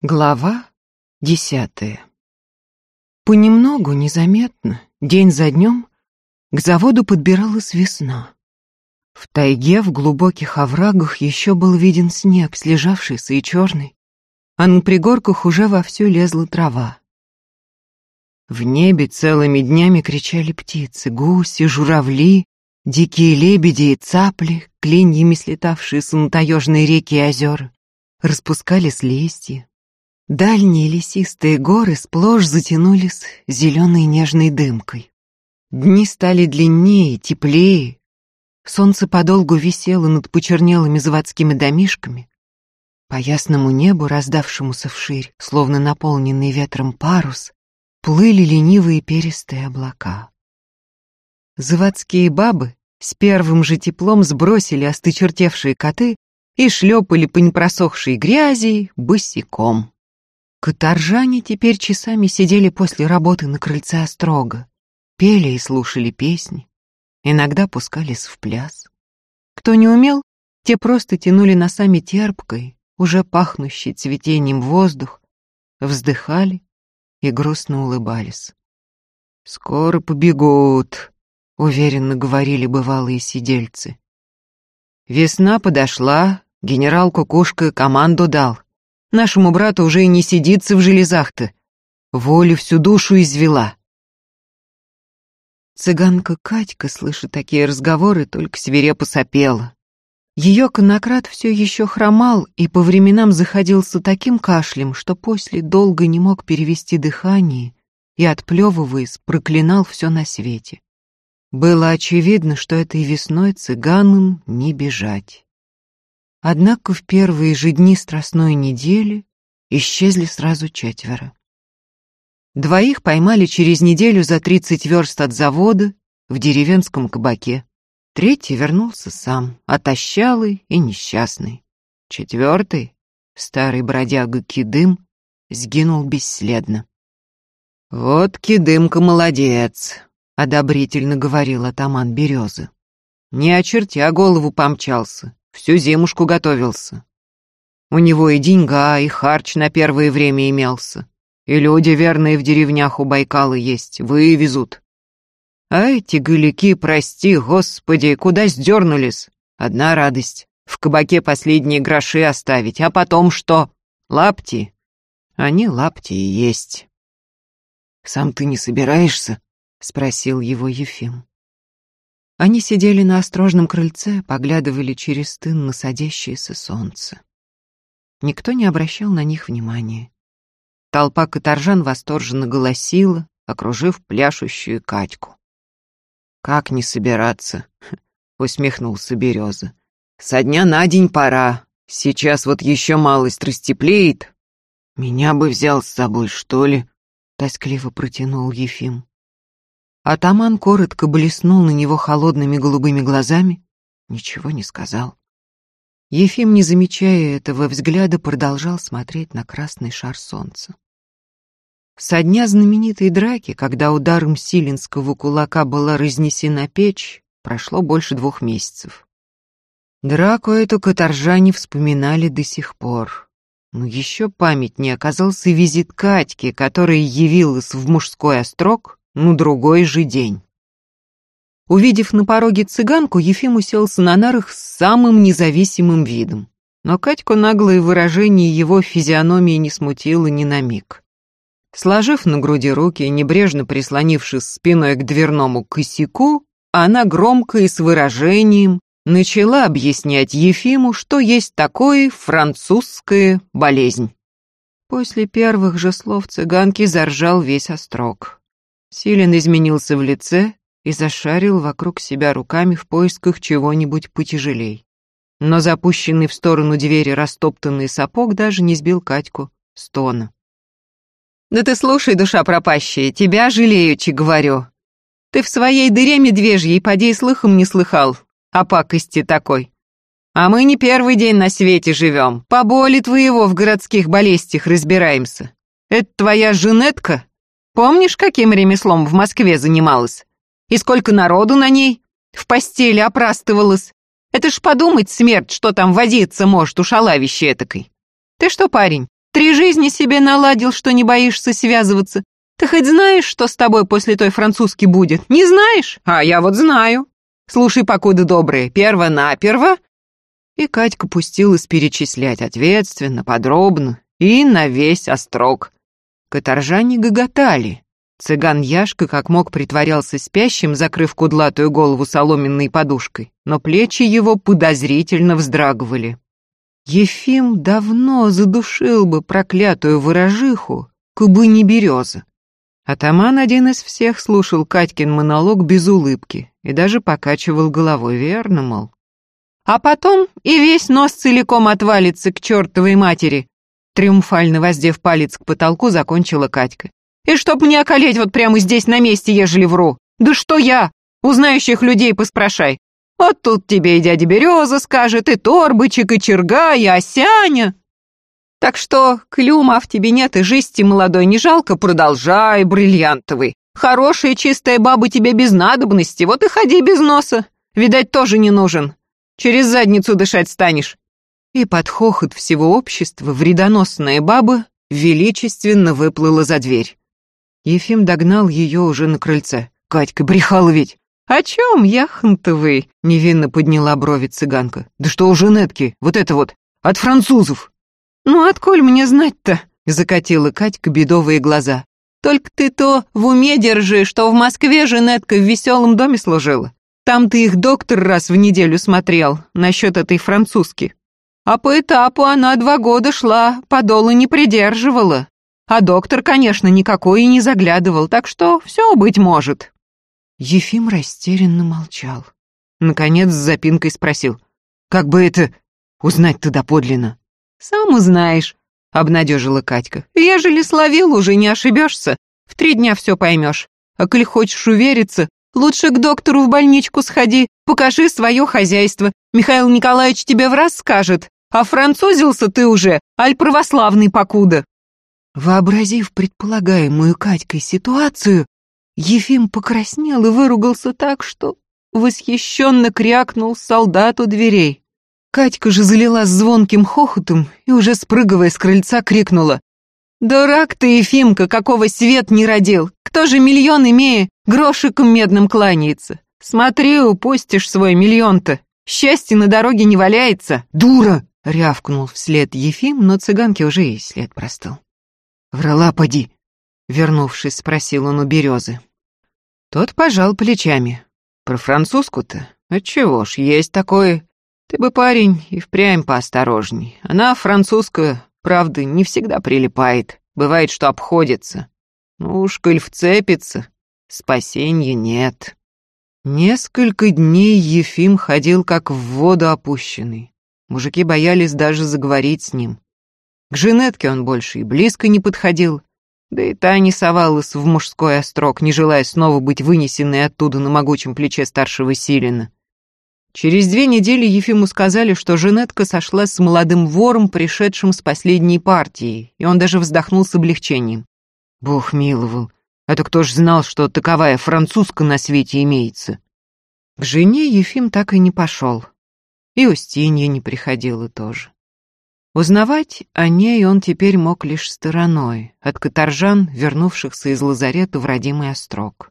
Глава десятая. Понемногу, незаметно, день за днем, к заводу подбиралась весна. В тайге, в глубоких оврагах еще был виден снег, слежавшийся и черный, а на пригорках уже вовсю лезла трава. В небе целыми днями кричали птицы, гуси, журавли, дикие лебеди и цапли, клиньями слетавшие с таежные реки и озера, распускались листья, Дальние лесистые горы сплошь затянулись зеленой нежной дымкой. Дни стали длиннее, теплее. Солнце подолгу висело над почернелыми заводскими домишками. По ясному небу, раздавшемуся вширь, словно наполненный ветром парус, плыли ленивые перистые облака. Заводские бабы с первым же теплом сбросили остычертевшие коты и шлепали по непросохшей грязи босиком. Каторжане теперь часами сидели после работы на крыльце острога, пели и слушали песни, иногда пускались в пляс. Кто не умел, те просто тянули носами терпкой, уже пахнущий цветением воздух, вздыхали и грустно улыбались. «Скоро побегут», — уверенно говорили бывалые сидельцы. Весна подошла, генерал Кукушка команду дал. Нашему брату уже и не сидится в железах-то. Волю всю душу извела. Цыганка Катька, слыша такие разговоры, только свирепо сопела. Ее конократ все еще хромал и по временам заходился таким кашлем, что после долго не мог перевести дыхание и, отплевываясь, проклинал все на свете. Было очевидно, что этой весной цыганам не бежать. Однако в первые же дни страстной недели исчезли сразу четверо. Двоих поймали через неделю за тридцать верст от завода в деревенском кабаке. Третий вернулся сам, отощалый и несчастный. Четвертый, старый бродяга Кидым, сгинул бесследно. «Вот Кидымка молодец», — одобрительно говорил атаман Березы. «Не очертя голову помчался, Всю зимушку готовился. У него и деньга, и харч на первое время имелся. И люди верные в деревнях у Байкала есть, вывезут. А эти гыляки, прости, господи, куда сдернулись? Одна радость. В кабаке последние гроши оставить, а потом что? Лапти? Они лапти и есть. «Сам ты не собираешься?» — спросил его Ефим. Они сидели на острожном крыльце, поглядывали через тын на садящееся солнце. Никто не обращал на них внимания. Толпа каторжан восторженно голосила, окружив пляшущую Катьку. «Как не собираться?» — усмехнулся Береза. «Со дня на день пора. Сейчас вот еще малость растеплеет. Меня бы взял с собой, что ли?» — тоскливо протянул Ефим. Атаман коротко блеснул на него холодными голубыми глазами, ничего не сказал. Ефим, не замечая этого взгляда, продолжал смотреть на красный шар солнца. Со дня знаменитой драки, когда ударом силинского кулака была разнесена печь, прошло больше двух месяцев. Драку эту каторжане вспоминали до сих пор. Но еще памятнее оказался визит Катьки, которая явилась в мужской острог на другой же день. Увидев на пороге цыганку, Ефим уселся на нарах с самым независимым видом. Но Катьку наглое выражение его физиономии не смутило ни на миг. Сложив на груди руки и небрежно прислонившись спиной к дверному косяку, она громко и с выражением начала объяснять Ефиму, что есть такое французская болезнь. После первых же слов цыганки заржал весь острог. Силен изменился в лице и зашарил вокруг себя руками в поисках чего-нибудь потяжелей. Но запущенный в сторону двери растоптанный сапог даже не сбил Катьку с тона. «Да ты слушай, душа пропащая, тебя жалеючи, говорю. Ты в своей дыре медвежьей поди слыхом не слыхал о пакости такой. А мы не первый день на свете живем, по боли твоего в городских болезнях разбираемся. Это твоя женетка Помнишь, каким ремеслом в Москве занималась? И сколько народу на ней в постели опрастывалось? Это ж подумать, смерть, что там водиться может у шалавища этакой. Ты что, парень, Три жизни себе наладил, что не боишься связываться. Ты хоть знаешь, что с тобой после той французки будет? Не знаешь? А я вот знаю. Слушай, покуда добрые, перво-наперво. И Катька пустилась перечислять ответственно, подробно и на весь острог. Каторжане гоготали. Цыган Яшка как мог притворялся спящим, закрыв кудлатую голову соломенной подушкой, но плечи его подозрительно вздрагивали. Ефим давно задушил бы проклятую ворожиху, кубы не береза. Атаман один из всех слушал Катькин монолог без улыбки и даже покачивал головой, верно, мол. А потом и весь нос целиком отвалится к чертовой матери, триумфально воздев палец к потолку, закончила Катька. И чтоб мне околеть вот прямо здесь на месте, ежели вру. Да что я? У знающих людей поспрашай. Вот тут тебе и дядя Береза скажет, и Торбычек, и Черга, и Осяня. Так что, клюма в тебе нет, и жизни молодой не жалко, продолжай, бриллиантовый. Хорошая чистая баба тебе без надобности, вот и ходи без носа. Видать, тоже не нужен. Через задницу дышать станешь. И под хохот всего общества вредоносная баба величественно выплыла за дверь. Ефим догнал ее уже на крыльце. «Катька, брехала ведь!» «О чем, яхонта вы?» — невинно подняла брови цыганка. «Да что у Жанетки, вот это вот, от французов!» «Ну, отколь мне знать-то?» — закатила Катька бедовые глаза. «Только ты то в уме держи, что в Москве Жанетка в веселом доме служила. Там ты их доктор раз в неделю смотрел насчет этой французки. А по этапу она два года шла, подолу не придерживала. А доктор, конечно, никакой и не заглядывал, так что все быть может». Ефим растерянно молчал. Наконец с запинкой спросил. «Как бы это узнать-то доподлинно?» «Сам узнаешь», — обнадежила Катька. «Ежели словил, уже не ошибешься. В три дня все поймешь. А коль хочешь увериться, лучше к доктору в больничку сходи, покажи свое хозяйство. Михаил Николаевич тебе в раз скажет. А французился ты уже, аль православный покуда». Вообразив предполагаемую Катькой ситуацию, Ефим покраснел и выругался так, что восхищенно крякнул солдату дверей. Катька же залилась звонким хохотом и уже спрыгивая с крыльца крикнула. «Дурак ты, Ефимка, какого свет не родил! Кто же миллион имея, грошиком медным кланяется? Смотри, упустишь свой миллион-то! Счастье на дороге не валяется!» «Дура!» — рявкнул вслед Ефим, но цыганке уже и след простыл. «Врала, поди!» — вернувшись, спросил он у березы. Тот пожал плечами. «Про французку-то? Отчего ж, есть такое. Ты бы, парень, и впрямь поосторожней. Она, французская, правда, не всегда прилипает. Бывает, что обходится. Ну уж, коль вцепится, спасенья нет». Несколько дней Ефим ходил как в воду опущенный. Мужики боялись даже заговорить с ним. К Женетке он больше и близко не подходил, да и та не совалась в мужской острог, не желая снова быть вынесенной оттуда на могучем плече старшего Силина. Через две недели Ефиму сказали, что Женетка сошла с молодым вором, пришедшим с последней партией, и он даже вздохнул с облегчением. Бог миловал, это кто ж знал, что таковая французка на свете имеется? К жене Ефим так и не пошел, и Устинья не приходила тоже. Узнавать о ней он теперь мог лишь стороной, от каторжан, вернувшихся из лазарета в родимый острог.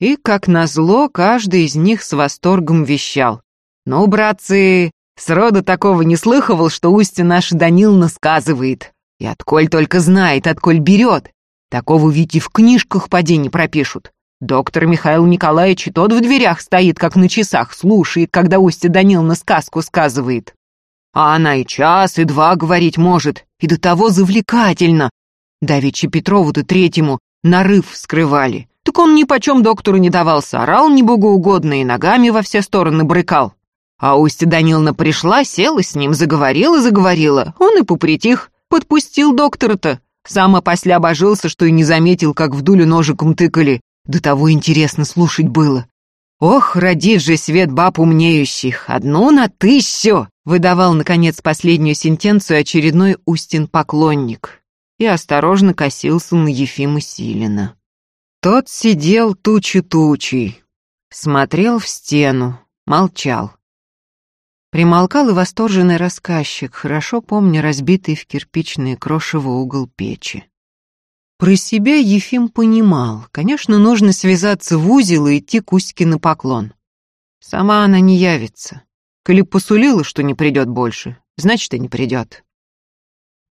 И, как назло, каждый из них с восторгом вещал. «Ну, братцы, сроду такого не слыхивал, что устье наш Данил сказывает. И отколь только знает, отколь берет. Такого ведь и в книжках поди не пропишут. Доктор Михаил Николаевич и тот в дверях стоит, как на часах, слушает, когда Устья Даниловна сказку сказывает. А она и час, и два говорить может, и до того завлекательно. Давичи Петрову-то третьему нарыв скрывали. Так он ни почем доктору не давался, орал небогоугодно и ногами во все стороны брыкал. А Устья Даниловна пришла, села с ним, заговорила, заговорила. Он и попритих, подпустил доктора-то. Сам опосля обожился, что и не заметил, как в дулю ножиком тыкали. До того интересно слушать было. Ох, родит же свет баб умнеющих, одну на тысячу! Выдавал, наконец, последнюю сентенцию очередной Устин-поклонник и осторожно косился на Ефима Силина. Тот сидел тучи-тучей, смотрел в стену, молчал. Примолкал и восторженный рассказчик, хорошо помня разбитый в кирпичные крошево угол печи. Про себя Ефим понимал, конечно, нужно связаться в узел и идти к Уське на поклон. Сама она не явится. Коли посулила, что не придет больше, значит, и не придет.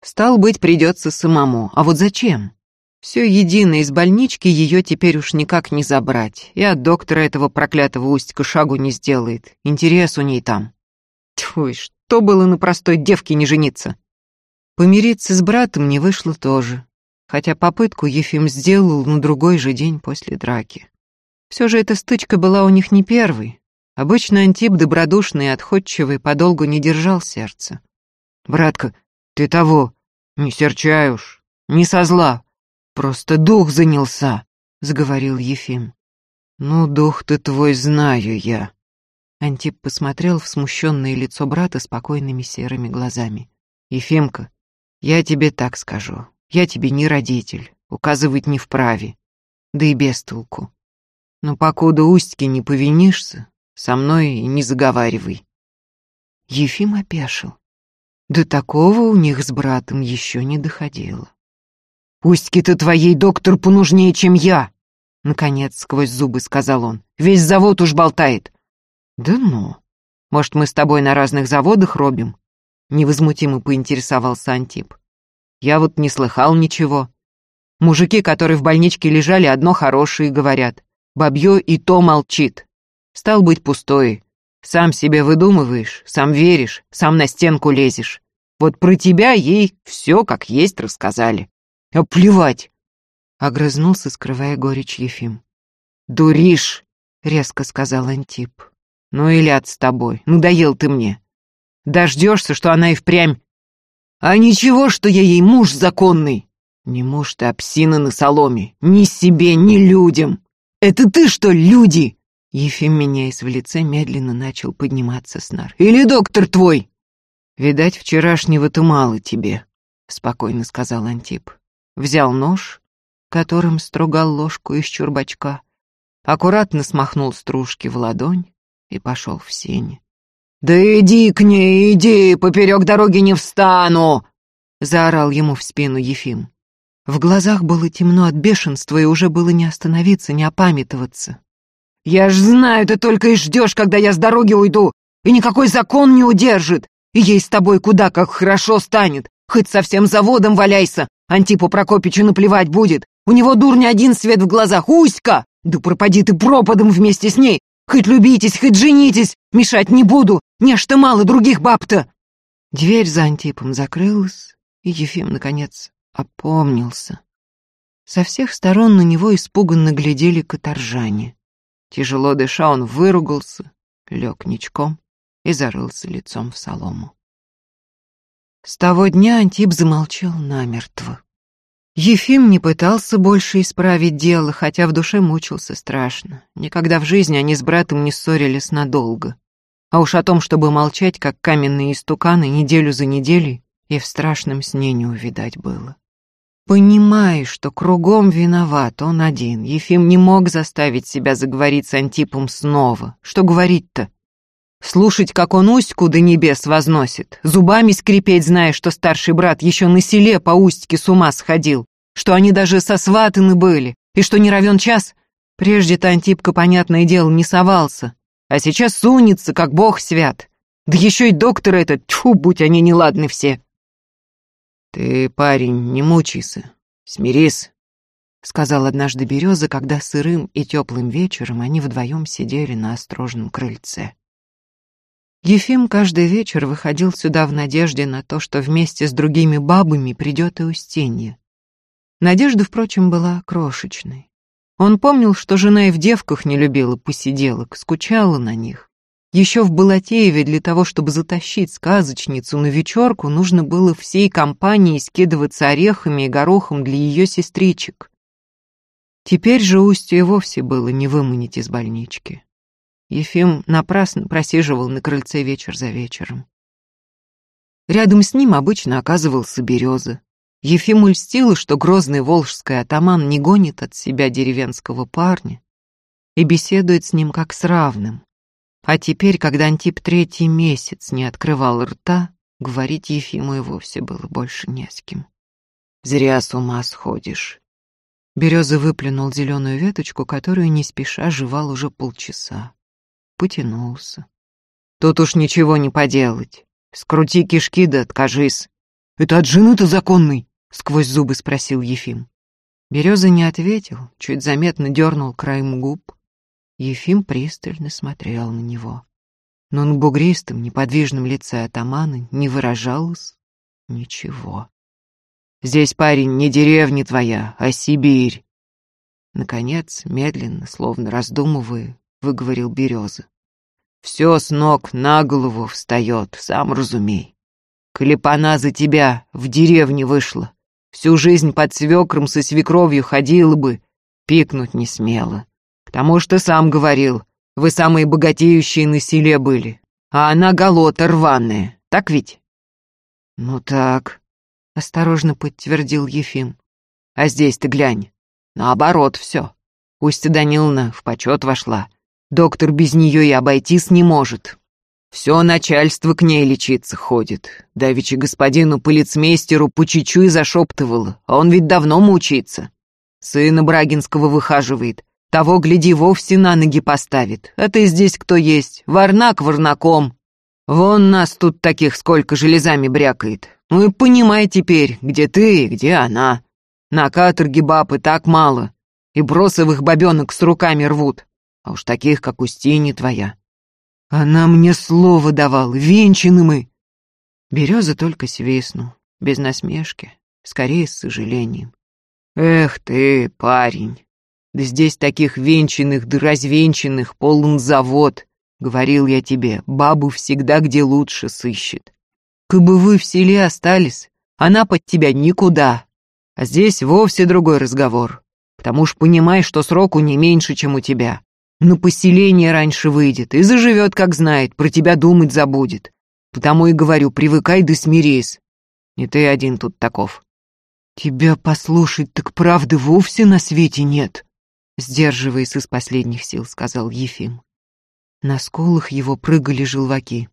Стал быть, придется самому. А вот зачем? Все едино, из больнички ее теперь уж никак не забрать. И от доктора этого проклятого Устька шагу не сделает. Интерес у ней там. Тьфу, что было на простой девке не жениться? Помириться с братом не вышло тоже, хотя попытку Ефим сделал на другой же день после драки. Все же эта стычка была у них не первой. Обычно Антип, добродушный и отходчивый, подолгу не держал сердца. «Братка, ты того, не серчай не со зла, просто дух занялся», — заговорил Ефим. «Ну, дух ты твой знаю я», Антип посмотрел в смущенное лицо брата спокойными серыми глазами. «Ефимка, я тебе так скажу. Я тебе не родитель, указывать не вправе. Да и без толку. Но покуда устьки не повинишься, со мной и не заговаривай». Ефим опешил. До такого у них с братом еще не доходило. «Устьки-то твоей доктор понужнее, чем я!» Наконец, сквозь зубы сказал он. «Весь завод уж болтает. «Да ну! Может, мы с тобой на разных заводах робим?» Невозмутимо поинтересовался Антип. «Я вот не слыхал ничего. Мужики, которые в больничке лежали, одно хорошее говорят. Бабье и то молчит. Стал быть пустой. Сам себе выдумываешь, сам веришь, сам на стенку лезешь. Вот про тебя ей все как есть рассказали. А плевать!» Огрызнулся, скрывая горечь Ефим. «Дуришь!» — резко сказал Антип. Ну и ляд с тобой, надоел ты мне. Дождешься, что она и впрямь... А ничего, что я ей муж законный. Не муж ты, а псина на соломе. Ни себе, ни людям. Это ты что, люди? Ефим, меняясь в лице, медленно начал подниматься с нар. Или доктор твой? Видать, вчерашнего-то мало тебе, спокойно сказал Антип. Взял нож, которым стругал ложку из чурбачка, аккуратно смахнул стружки в ладонь, и пошел в сени. «Да иди к ней, иди, поперек дороги не встану!» — заорал ему в спину Ефим. В глазах было темно от бешенства, и уже было не остановиться, не опамятоваться. «Я ж знаю, ты только и ждешь, когда я с дороги уйду, и никакой закон не удержит, и ей с тобой куда как хорошо станет, хоть совсем заводом валяйся, Антипу Прокопичу наплевать будет, у него дурня один свет в глазах, Уська! Да пропади ты пропадом вместе с ней, Хоть любитесь, хоть женитесь, мешать не буду, нечто мало других баб-то. Дверь за Антипом закрылась, и Ефим, наконец, опомнился. Со всех сторон на него испуганно глядели каторжане. Тяжело дыша, он выругался, лег ничком и зарылся лицом в солому. С того дня Антип замолчал намертво. Ефим не пытался больше исправить дело, хотя в душе мучился страшно. Никогда в жизни они с братом не ссорились надолго. А уж о том, чтобы молчать, как каменные истуканы, неделю за неделей, и в страшном сне не увидать было. Понимая, что кругом виноват он один, Ефим не мог заставить себя заговорить с Антипом снова. Что говорить-то? Слушать, как он Устьку до небес возносит, зубами скрипеть, зная, что старший брат еще на селе по Устьке с ума сходил, что они даже сосватаны были, и что не равен час. Прежде-то Антипка, понятное дело, не совался, а сейчас сунется, как бог свят. Да еще и доктор этот, тьфу, будь они неладны все. «Ты, парень, не мучайся, смирись», — сказал однажды Береза, когда сырым и теплым вечером они вдвоем сидели на острожном крыльце. Ефим каждый вечер выходил сюда в надежде на то, что вместе с другими бабами придет и Устинья. Надежда, впрочем, была крошечной. Он помнил, что жена и в девках не любила посиделок, скучала на них. Еще в Балатееве для того, чтобы затащить сказочницу на вечерку, нужно было всей компанией скидываться орехами и горохом для ее сестричек. Теперь же Устью и вовсе было не выманить из больнички. Ефим напрасно просиживал на крыльце вечер за вечером. Рядом с ним обычно оказывался береза. Ефиму льстило, что грозный волжский атаман не гонит от себя деревенского парня и беседует с ним как с равным. А теперь, когда Антип третий месяц не открывал рта, говорить Ефиму и вовсе было больше не с кем. «Зря с ума сходишь». Береза выплюнул зеленую веточку, которую не спеша жевал уже полчаса. Потянулся. «Тут уж ничего не поделать. Скрути кишки да откажись». «Это от жены-то законный?» — сквозь зубы спросил Ефим. Береза не ответил, чуть заметно дернул краем губ. Ефим пристально смотрел на него. Но на бугристом, неподвижном лице атамана не выражалось ничего. «Здесь, парень, не деревня твоя, а Сибирь!» Наконец, медленно, словно раздумывая, выговорил Береза. «Все с ног на голову встает, сам разумей. Клепана за тебя в деревне вышла. Всю жизнь под свекром со свекровью ходила бы, пикнуть не смела. К тому что сам говорил, вы самые богатеющие на селе были, а она голота рваная, так ведь? Ну так, осторожно подтвердил Ефим. А здесь ты глянь, наоборот все. Устья Даниловна в почет вошла. Доктор без нее и обойтись не может. Все начальство к ней лечиться ходит. Давичи господину полицмейстеру по чечу и зашептывало, а он ведь давно мучается. Сына Брагинского выхаживает. Того, гляди, вовсе на ноги поставит. А ты здесь кто есть? Варнак варнаком. Вон нас тут таких сколько железами брякает. Ну и понимай теперь, где ты и где она. На каторге баб и так мало. И бросовых бабенок с руками рвут. А уж таких, как Устинья твоя. Она мне слово давала, венчаны мы. Береза только свистнул, без насмешки, скорее с сожалением. Эх ты, парень, да здесь таких венчанных да развенчанных полон завод. Говорил я тебе, бабу всегда где лучше сыщет. Кабы вы в селе остались, она под тебя никуда. А здесь вовсе другой разговор. Потому что понимай, что сроку не меньше, чем у тебя. На поселение раньше выйдет и заживет, как знает, про тебя думать забудет. Потому и говорю, привыкай да смирись. Не ты один тут таков. Тебя послушать так правды вовсе на свете нет, сдерживаясь из последних сил, сказал Ефим. На скулах его прыгали желваки.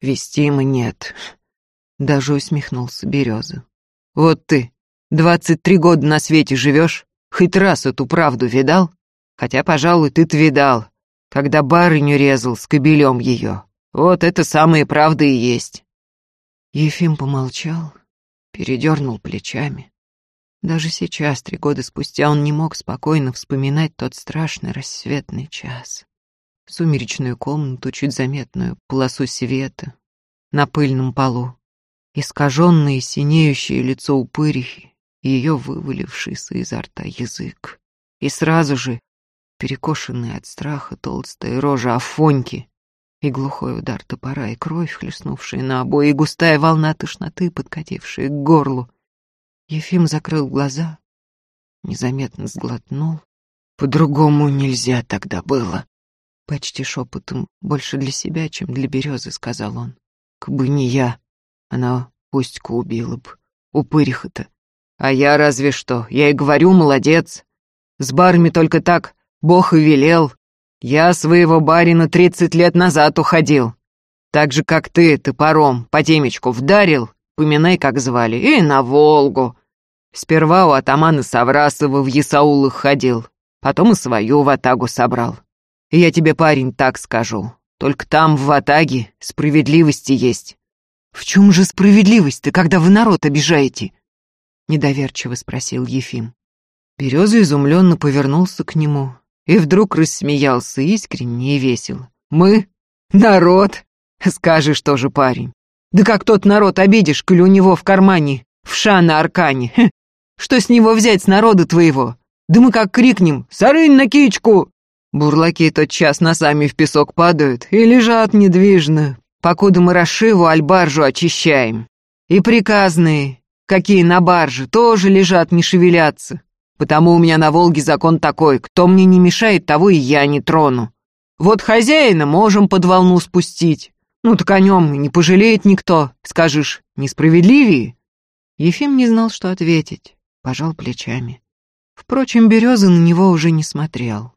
Вестимы нет. Даже усмехнулся Береза. Вот ты, двадцать три года на свете живешь, хоть раз эту правду видал? Хотя, пожалуй, ты-то видал, когда барыню резал с кобелем ее. Вот это самая правда и есть. Ефим помолчал, передернул плечами. Даже сейчас, три года спустя, он не мог спокойно вспоминать тот страшный рассветный час. Сумеречную комнату, чуть заметную полосу света на пыльном полу, искаженное синеющее лицо упырихи, ее вывалившийся изо рта язык. И сразу же перекошенная от страха толстая рожа Афоньки, и глухой удар топора, и кровь, хлестнувшая на обои, и густая волна тошноты, подкатившая к горлу. Ефим закрыл глаза, незаметно сглотнул. По-другому нельзя тогда было. Почти шепотом, больше для себя, чем для березы, сказал он. Кабы не я, она пустьку убила б, упыриха-то. А я разве что, я и говорю, молодец. С барами только так Бог и велел. Я своего барина тридцать лет назад уходил. Так же, как ты топором по темечку вдарил, поминай, как звали, и на Волгу. Сперва у атамана Саврасова в Ясаулах ходил, потом и свою в Атагу собрал. И я тебе, парень, так скажу. Только там, в Атаге, справедливости есть. В чем же справедливость-то, когда вы народ обижаете? Недоверчиво спросил Ефим. Береза изумленно повернулся к нему, и вдруг рассмеялся искренне и весело. «Мы? Народ? Скажешь тоже, парень. Да как тот народ обидишь, коли у него в кармане вша на аркане? Что с него взять, с народа твоего? Да мы как крикнем «Сарынь на кичку!» Бурлаки тот час носами в песок падают и лежат недвижно, покуда мы расшиву альбаржу очищаем. И приказные, какие на барже, тоже лежат, не шевелятся. Потому у меня на Волге закон такой, кто мне не мешает, того и я не трону. Вот хозяина можем под волну спустить. Ну так о нем не пожалеет никто. Скажешь, несправедливее?» Ефим не знал, что ответить, пожал плечами. Впрочем, Береза на него уже не смотрел.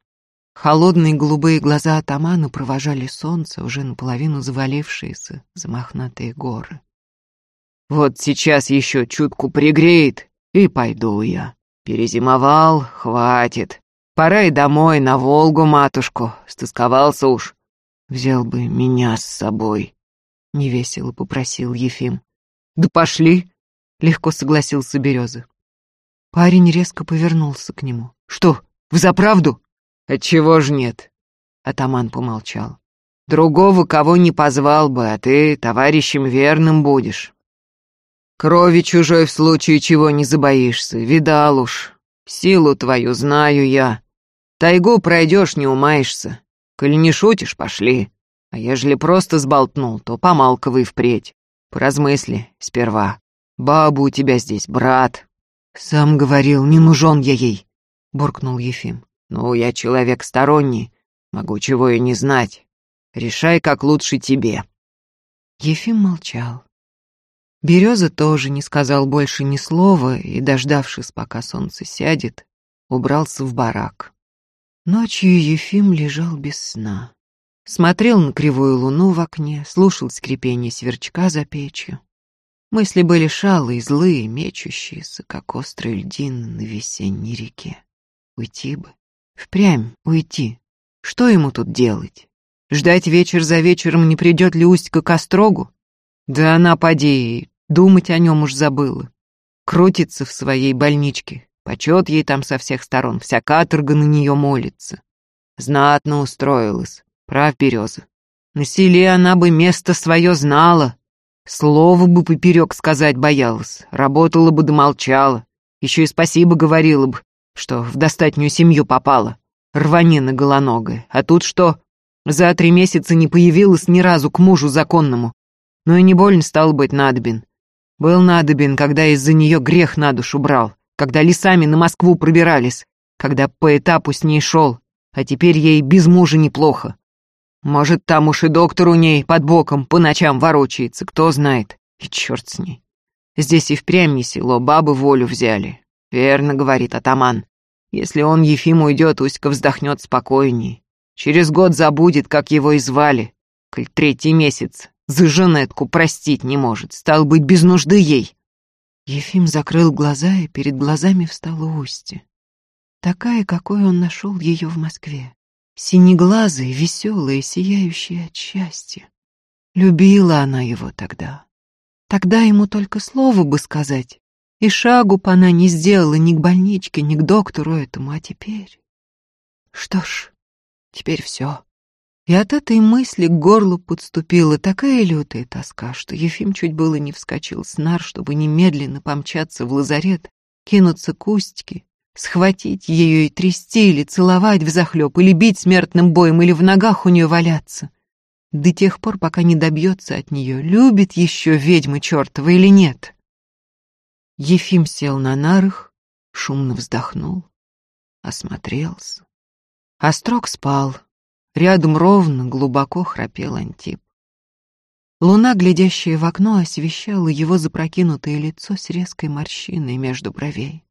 Холодные голубые глаза атамана провожали солнце, уже наполовину завалившиеся за мохнатые горы. «Вот сейчас еще чутку пригреет, и пойду я. Перезимовал, хватит. Пора и домой, на Волгу, матушку. Стысковался уж. Взял бы меня с собой», — невесело попросил Ефим. «Да пошли!» — легко согласился Береза. Парень резко повернулся к нему. «Что, в заправду?» «Отчего ж нет?» Атаман помолчал. «Другого кого не позвал бы, а ты товарищем верным будешь. Крови чужой в случае чего не забоишься, видал уж. Силу твою знаю я. Тайгу пройдешь, не умаешься. Коль не шутишь, пошли. А ежели просто сболтнул, то помалковый впредь. Поразмысли сперва. Бабу у тебя здесь, брат. Сам говорил, не нужен я ей, буркнул Ефим. Ну, я человек сторонний, могу чего и не знать. Решай, как лучше тебе. Ефим молчал. Береза тоже не сказал больше ни слова и, дождавшись, пока солнце сядет, убрался в барак. Ночью Ефим лежал без сна. Смотрел на кривую луну в окне, слушал скрипение сверчка за печью. Мысли были шалые, злые, мечущиеся, как острые льдины на весенней реке. Уйти бы. Впрямь уйти. Что ему тут делать? Ждать вечер за вечером, не придет ли Устька к острогу? Да она, поди, думать о нем уж забыла. Крутится в своей больничке. Почет ей там со всех сторон, вся каторга на нее молится. Знатно устроилась, прав береза. На селе она бы место свое знала. Слово бы поперек сказать боялась, работала бы да молчала. Еще и спасибо говорила бы, что в достатнюю семью попала. Рванина голоногая. А тут что? За три месяца не появилась ни разу к мужу законному. Но и не больно стал быть надобен. Был надобен, когда из-за нее грех на душу брал, когда лесами на Москву пробирались, когда по этапу с ней шел, а теперь ей без мужа неплохо. Может, там уж и доктор у ней под боком по ночам ворочается, кто знает. И черт с ней. Здесь и впрямь не село, бабы волю взяли. «Верно, — говорит атаман. Если он, Ефим, уйдет, Уська вздохнет спокойней. Через год забудет, как его и звали. Коль третий месяц за Жанетку простить не может, стал быть, без нужды ей». Ефим закрыл глаза, и перед глазами встала Устья. Такая, какой он нашел ее в Москве. Синеглазая, веселая, сияющая от счастья. Любила она его тогда. Тогда ему только слово бы сказать, и шагу бы она не сделала ни к больничке, ни к доктору этому, а теперь... Что ж, теперь все. И от этой мысли к горлу подступила такая лютая тоска, что Ефим чуть было не вскочил с нар, чтобы немедленно помчаться в лазарет, кинуться к устьке, схватить ее и трясти, или целовать взахлеб, или бить смертным боем, или в ногах у нее валяться. До тех пор, пока не добьется от нее, любит еще ведьмы чертова или нет. Ефим сел на нарах, шумно вздохнул, осмотрелся. Острог спал. Рядом ровно, глубоко храпел Антип. Луна, глядящая в окно, освещала его запрокинутое лицо с резкой морщиной между бровей.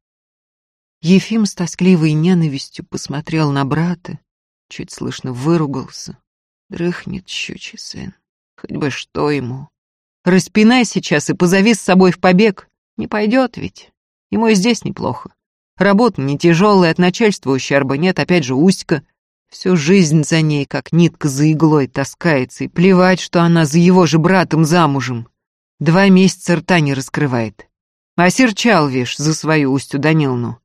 Ефим с тоскливой ненавистью посмотрел на брата, чуть слышно выругался. Дрыхнет щучий сын. Хоть бы что ему. Распинай сейчас и позови с собой в побег. Не пойдет ведь. Ему и здесь неплохо. Работа не тяжелая, от начальства ущерба нет, опять же Уська. Всю жизнь за ней, как нитка за иглой, таскается, и плевать, что она за его же братом замужем. Два месяца рта не раскрывает. А серчал, вишь, за свою Устю Данилну.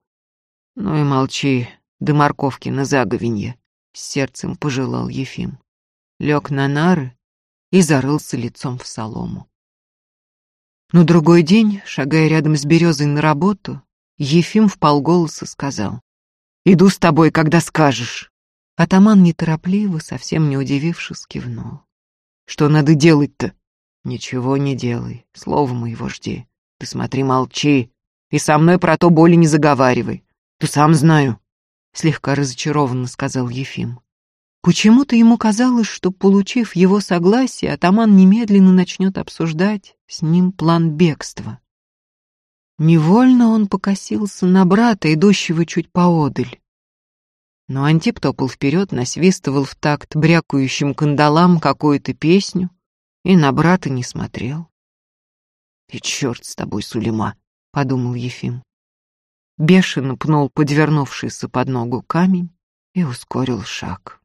Ну и молчи, до морковки на заговенье, сердцем пожелал Ефим. Лег на нары и зарылся лицом в солому. На другой день, шагая рядом с березой на работу, Ефим вполголоса сказал. «Иду с тобой, когда скажешь». Атаман неторопливо, совсем не удивившись, кивнул. «Что надо делать-то?» «Ничего не делай, слово моего жди. Ты смотри, молчи, и со мной про то боли не заговаривай. Ты сам знаю», — слегка разочарованно сказал Ефим. Почему-то ему казалось, что, получив его согласие, атаман немедленно начнет обсуждать с ним план бегства. Невольно он покосился на брата, идущего чуть поодаль. Но Антип топал вперед, насвистывал в такт брякающим кандалам какую-то песню и на брата не смотрел. «И черт с тобой, Сулейма!» — подумал Ефим. Бешено пнул подвернувшийся под ногу камень и ускорил шаг.